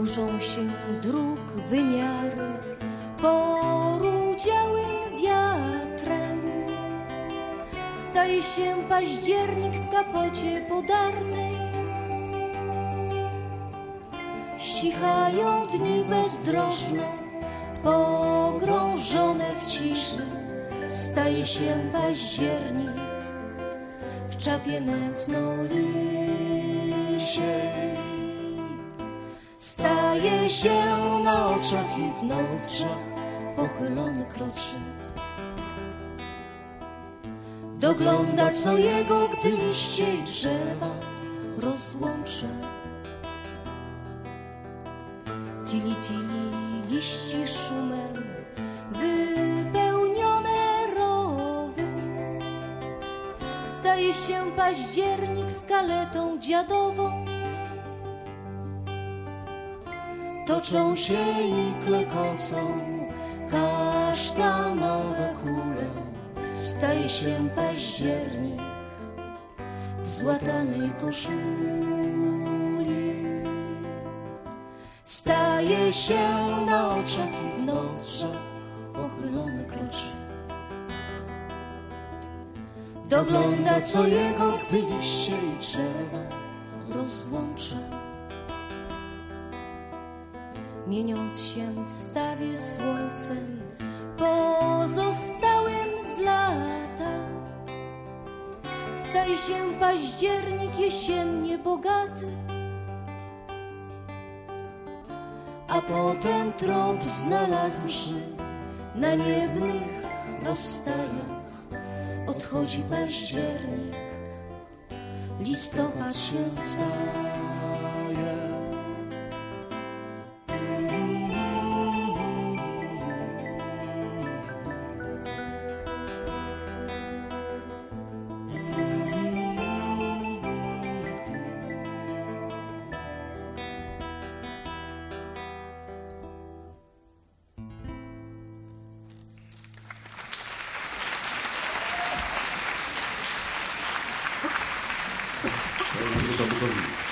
Burzą się dróg wymiary porudziałym wiatrem. Staje się październik w kapocie podartej. Ścichają dni bezdrożne, pogrążone w ciszy. Staje się październik w czapie nędzną lisiej. Staje się na oczach i w nozdrzach pochylony kroczy. Dogląda co jego, gdy liście i drzewa rozłączy. Tili, tili, liści szumem wypełnione rowy. Staje się październik z kaletą dziadową. Toczą się i klekocą kasztanowe kule. Staje się październik w złatanej koszuli. Staje się na oczach i w nozdrzach pochylony kroczy. Dogląda co jego, gdy liście i drzewa rozłącza. Mieniąc się w stawie słońcem pozostałym z lata. Staje się październik jesiennie bogaty. a potem trop znalazłszy na niebnych rozstajach. Odchodzi październik, listopad się staje. Muito obrigado.